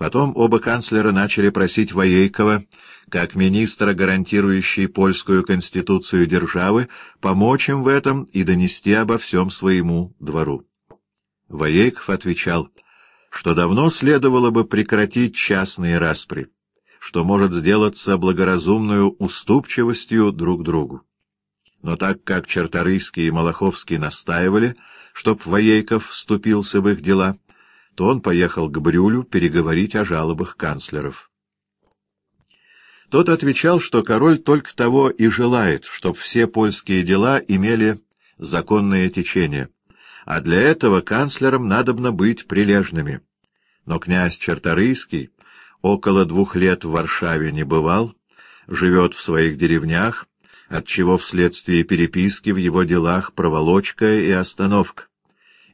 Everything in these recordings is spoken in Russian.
Потом оба канцлера начали просить Воейкова, как министра, гарантирующий польскую конституцию державы, помочь им в этом и донести обо всем своему двору. Воейков отвечал, что давно следовало бы прекратить частные распри, что может сделаться благоразумную уступчивостью друг другу. Но так как Черторийский и Малаховский настаивали, чтоб Воейков вступился в их дела, то он поехал к Брюлю переговорить о жалобах канцлеров. Тот отвечал, что король только того и желает, чтоб все польские дела имели законное течение, а для этого канцлерам надобно быть прилежными. Но князь Черторийский около двух лет в Варшаве не бывал, живет в своих деревнях, отчего вследствие переписки в его делах проволочка и остановка.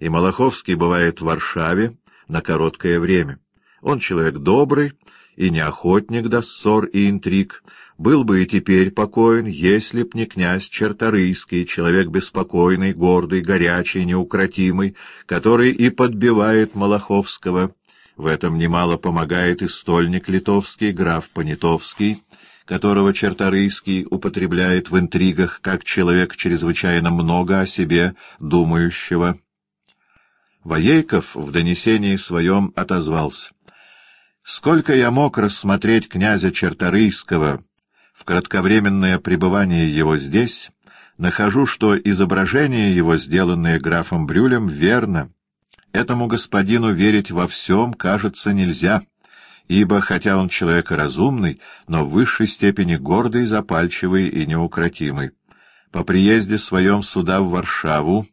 И Малаховский бывает в Варшаве, на короткое время. Он человек добрый и не охотник до ссор и интриг, был бы и теперь покоен, если б не князь Черторийский, человек беспокойный, гордый, горячий, неукротимый, который и подбивает Малаховского. В этом немало помогает и стольник литовский, граф Понятовский, которого Черторийский употребляет в интригах как человек чрезвычайно много о себе думающего. Воейков в донесении своем отозвался. «Сколько я мог рассмотреть князя Черторийского в кратковременное пребывание его здесь, нахожу, что изображение его, сделанное графом Брюлем, верно. Этому господину верить во всем, кажется, нельзя» ибо, хотя он человек разумный, но в высшей степени гордый, запальчивый и неукротимый. По приезде своем сюда в Варшаву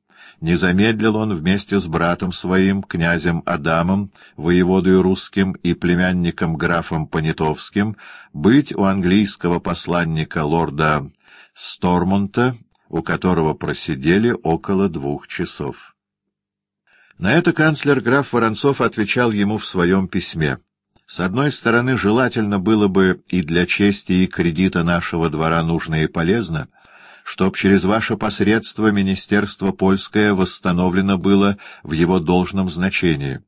не замедлил он вместе с братом своим, князем Адамом, воеводою русским и племянником графом Понятовским, быть у английского посланника лорда Стормонта, у которого просидели около двух часов. На это канцлер граф Воронцов отвечал ему в своем письме. С одной стороны, желательно было бы и для чести и кредита нашего двора нужно и полезно — чтоб через ваше посредство Министерство Польское восстановлено было в его должном значении.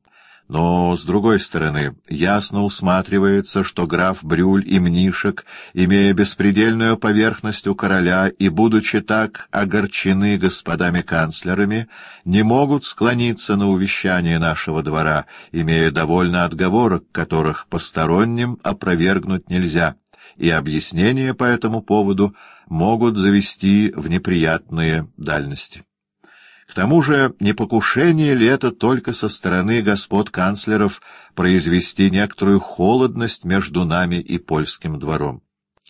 Но, с другой стороны, ясно усматривается, что граф Брюль и Мнишек, имея беспредельную поверхность у короля и будучи так огорчены господами канцлерами, не могут склониться на увещание нашего двора, имея довольно отговорок, которых посторонним опровергнуть нельзя, и объяснения по этому поводу — могут завести в неприятные дальности. К тому же, не покушение ли это только со стороны господ канцлеров произвести некоторую холодность между нами и польским двором?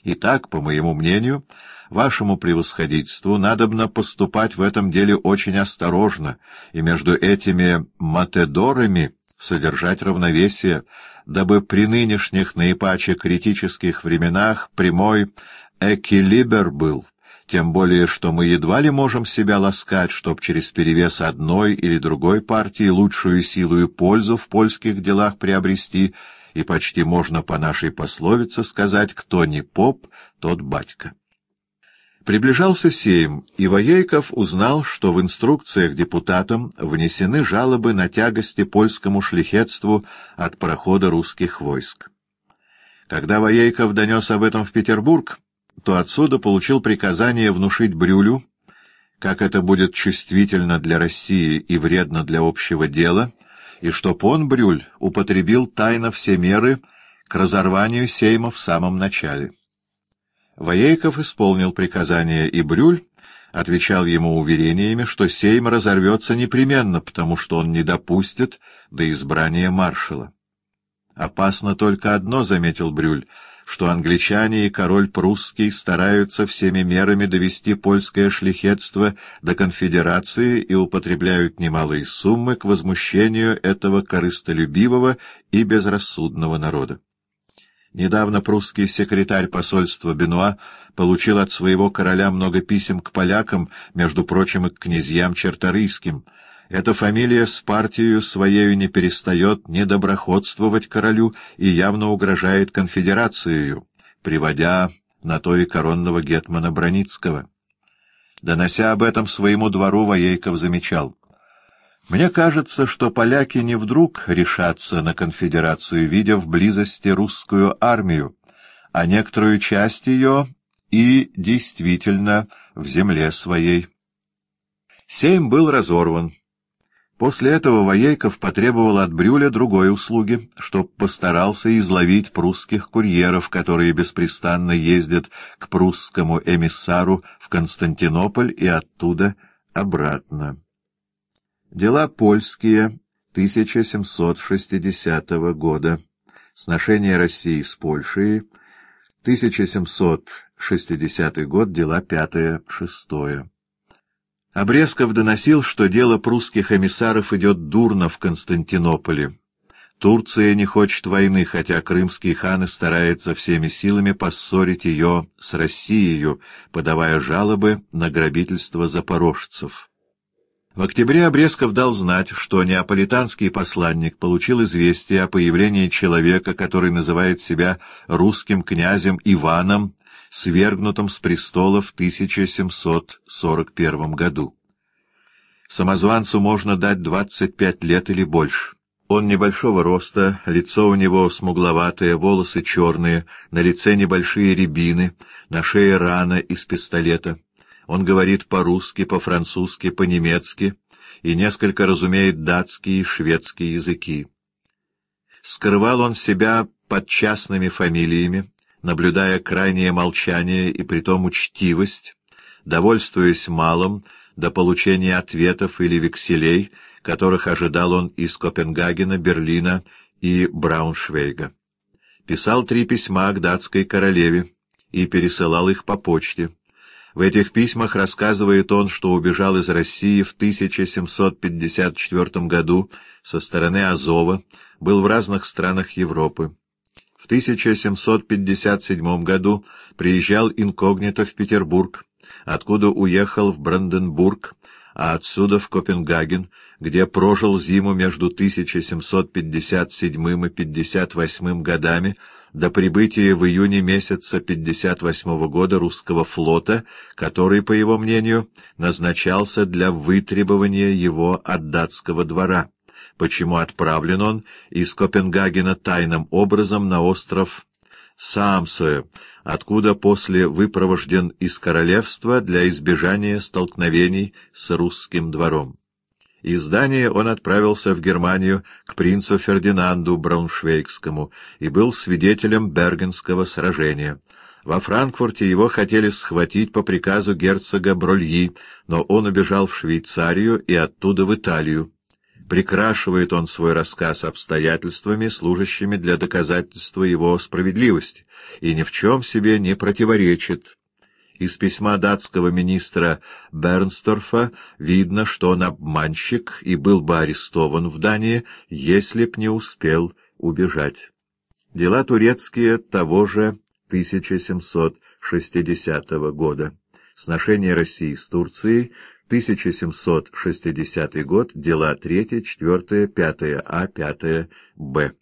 Итак, по моему мнению, вашему превосходительству надобно поступать в этом деле очень осторожно и между этими матедорами содержать равновесие, дабы при нынешних наипаче критических временах прямой экилибер был, тем более, что мы едва ли можем себя ласкать, чтоб через перевес одной или другой партии лучшую силу и пользу в польских делах приобрести, и почти можно по нашей пословице сказать «кто не поп, тот батька». Приближался сейм, и Воейков узнал, что в инструкциях депутатам внесены жалобы на тягости польскому шляхетству от прохода русских войск. Когда Воейков донес об этом в Петербург, то отсюда получил приказание внушить Брюлю, как это будет чувствительно для России и вредно для общего дела, и чтоб он, Брюль, употребил тайно все меры к разорванию Сейма в самом начале. Воейков исполнил приказание, и Брюль отвечал ему уверениями, что Сейм разорвется непременно, потому что он не допустит до избрания маршала. «Опасно только одно», — заметил Брюль, — что англичане и король прусский стараются всеми мерами довести польское шляхетство до конфедерации и употребляют немалые суммы к возмущению этого корыстолюбивого и безрассудного народа. Недавно прусский секретарь посольства Бенуа получил от своего короля много писем к полякам, между прочим, и к князьям черторийским — эта фамилия с партией своею не перестает недоброходствовать королю и явно угрожает конфедерацию, приводя на то и коронного гетмана Броницкого. Донося об этом своему двору, Воейков замечал. Мне кажется, что поляки не вдруг решатся на конфедерацию, видя в близости русскую армию, а некоторую часть ее и действительно в земле своей. Сейм был разорван. После этого Воейков потребовал от Брюля другой услуги, чтоб постарался изловить прусских курьеров, которые беспрестанно ездят к прусскому эмиссару в Константинополь и оттуда обратно. Дела польские 1760 года. Сношение России с Польшей 1760 год, дела пятое-шестое. Обрезков доносил, что дело прусских эмиссаров идет дурно в Константинополе. Турция не хочет войны, хотя крымский хан и старается всеми силами поссорить ее с Россией, подавая жалобы на грабительство запорожцев. В октябре Обрезков дал знать, что неаполитанский посланник получил известие о появлении человека, который называет себя русским князем Иваном, свергнутым с престола в 1741 году. Самозванцу можно дать 25 лет или больше. Он небольшого роста, лицо у него смугловатое, волосы черные, на лице небольшие рябины, на шее рана из пистолета. Он говорит по-русски, по-французски, по-немецки и несколько разумеет датский и шведский языки. Скрывал он себя под частными фамилиями, наблюдая крайнее молчание и притом учтивость, довольствуясь малым до получения ответов или векселей, которых ожидал он из Копенгагена, Берлина и Брауншвейга. Писал три письма к датской королеве и пересылал их по почте. В этих письмах рассказывает он, что убежал из России в 1754 году со стороны Азова, был в разных странах Европы. В 1757 году приезжал инкогнито в Петербург, откуда уехал в Бранденбург, а отсюда в Копенгаген, где прожил зиму между 1757 и 58 годами, до прибытия в июне месяца 58 года русского флота, который, по его мнению, назначался для вытребования его от датского двора, почему отправлен он из Копенгагена тайным образом на остров Самсое, откуда после выпровожден из королевства для избежания столкновений с русским двором. Из Дании он отправился в Германию к принцу Фердинанду Брауншвейгскому и был свидетелем Бергенского сражения. Во Франкфурте его хотели схватить по приказу герцога Брольи, но он убежал в Швейцарию и оттуда в Италию. Прикрашивает он свой рассказ обстоятельствами, служащими для доказательства его справедливости, и ни в чем себе не противоречит. Из письма датского министра Бернсторфа видно, что он обманщик и был бы арестован в Дании, если б не успел убежать. Дела турецкие того же 1760 года. Сношение России с Турцией 1760 год, дела 3, 4, 5 А, 5 Б.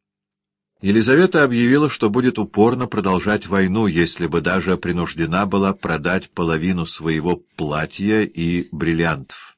Елизавета объявила, что будет упорно продолжать войну, если бы даже принуждена была продать половину своего платья и бриллиантов.